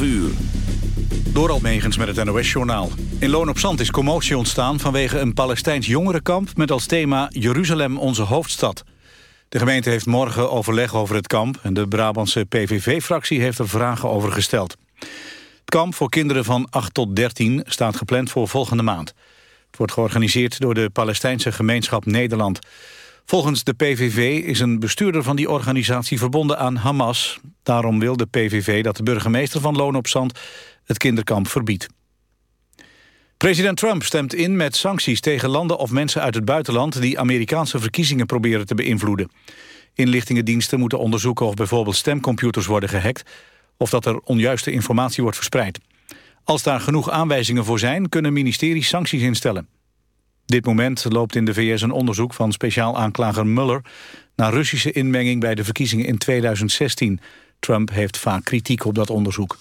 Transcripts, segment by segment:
12 uur. Door Almegens met het NOS-journaal. In Loon op Zand is commotie ontstaan vanwege een Palestijns jongerenkamp... met als thema Jeruzalem onze hoofdstad. De gemeente heeft morgen overleg over het kamp... en de Brabantse PVV-fractie heeft er vragen over gesteld. Het kamp voor kinderen van 8 tot 13 staat gepland voor volgende maand. Het wordt georganiseerd door de Palestijnse gemeenschap Nederland... Volgens de PVV is een bestuurder van die organisatie verbonden aan Hamas. Daarom wil de PVV dat de burgemeester van Loon op Zand het kinderkamp verbiedt. President Trump stemt in met sancties tegen landen of mensen uit het buitenland... die Amerikaanse verkiezingen proberen te beïnvloeden. Inlichtingendiensten moeten onderzoeken of bijvoorbeeld stemcomputers worden gehackt... of dat er onjuiste informatie wordt verspreid. Als daar genoeg aanwijzingen voor zijn, kunnen ministeries sancties instellen. Dit moment loopt in de VS een onderzoek van speciaal aanklager Mueller... naar Russische inmenging bij de verkiezingen in 2016. Trump heeft vaak kritiek op dat onderzoek.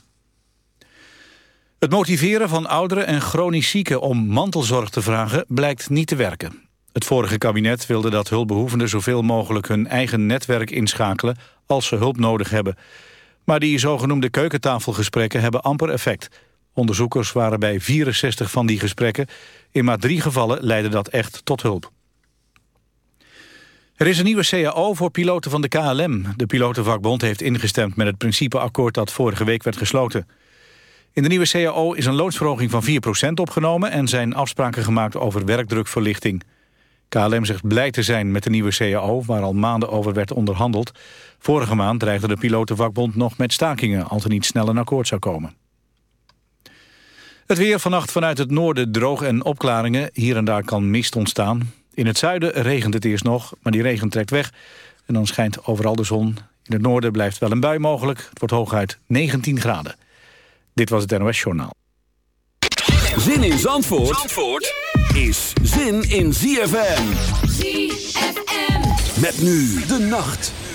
Het motiveren van ouderen en chronisch zieken om mantelzorg te vragen blijkt niet te werken. Het vorige kabinet wilde dat hulpbehoevenden zoveel mogelijk hun eigen netwerk inschakelen als ze hulp nodig hebben. Maar die zogenoemde keukentafelgesprekken hebben amper effect. Onderzoekers waren bij 64 van die gesprekken. In maar drie gevallen leidde dat echt tot hulp. Er is een nieuwe CAO voor piloten van de KLM. De pilotenvakbond heeft ingestemd met het principeakkoord dat vorige week werd gesloten. In de nieuwe CAO is een loonsverhoging van 4% opgenomen... en zijn afspraken gemaakt over werkdrukverlichting. KLM zegt blij te zijn met de nieuwe CAO... waar al maanden over werd onderhandeld. Vorige maand dreigde de pilotenvakbond nog met stakingen... als er niet snel een akkoord zou komen. Het weer vannacht vanuit het noorden droog en opklaringen. Hier en daar kan mist ontstaan. In het zuiden regent het eerst nog, maar die regen trekt weg. En dan schijnt overal de zon. In het noorden blijft wel een bui mogelijk. Het wordt hooguit 19 graden. Dit was het NOS Journaal. Zin in Zandvoort, Zandvoort is zin in ZFM. ZFM. Met nu de nacht.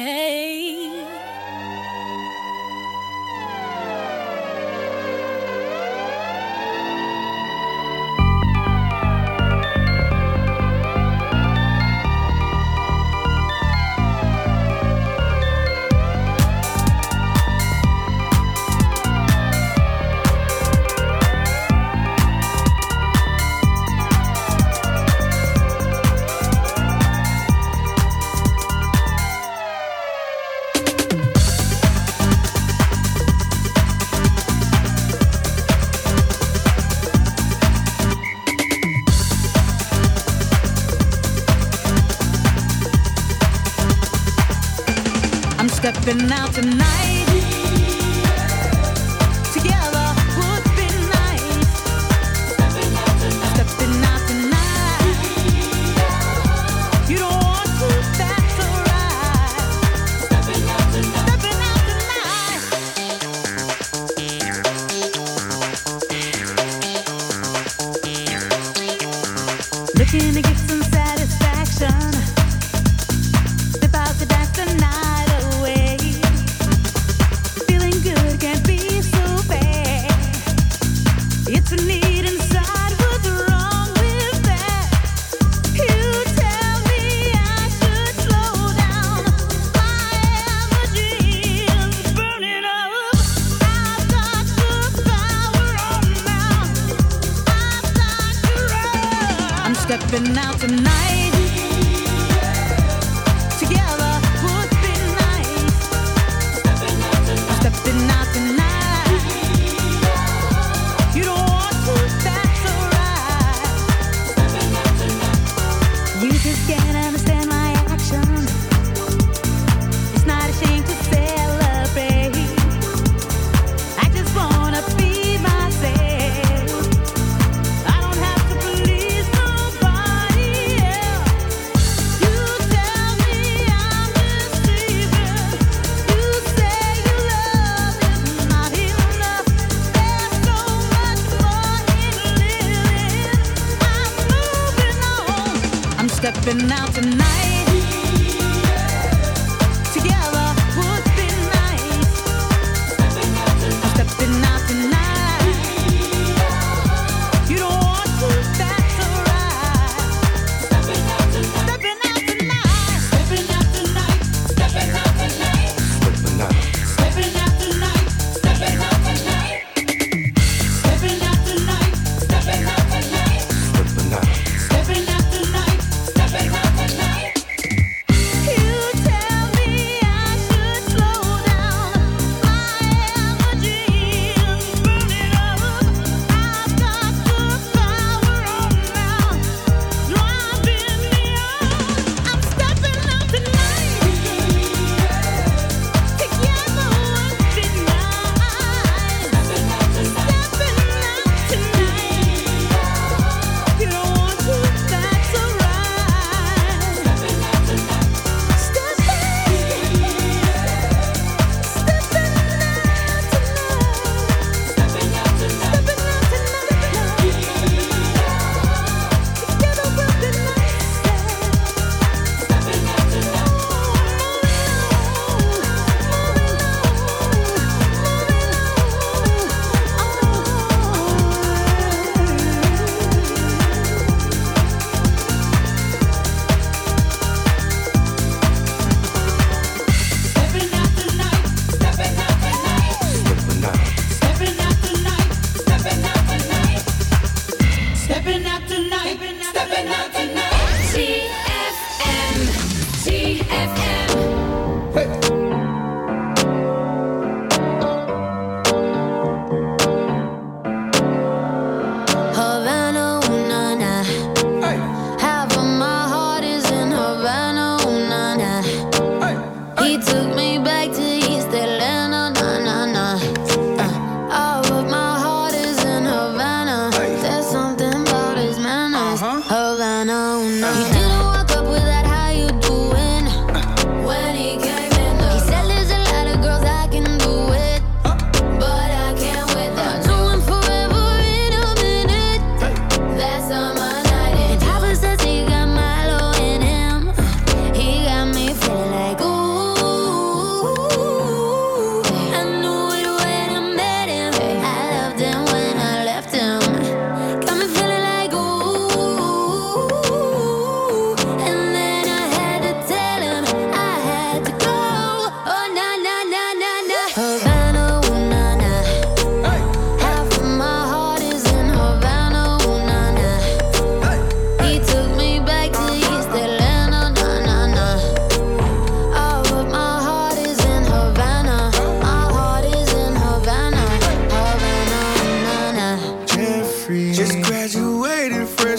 Hey. been out tonight.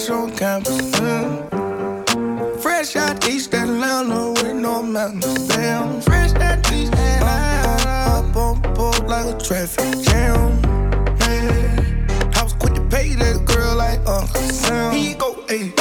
that's on campus. Mm. Fresh out East Atlanta with no mountains. Damn, fresh out East Atlanta. Up on like a traffic jam. Yeah. I was quick to pay that girl like Uncle Sam. He go, hey.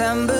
September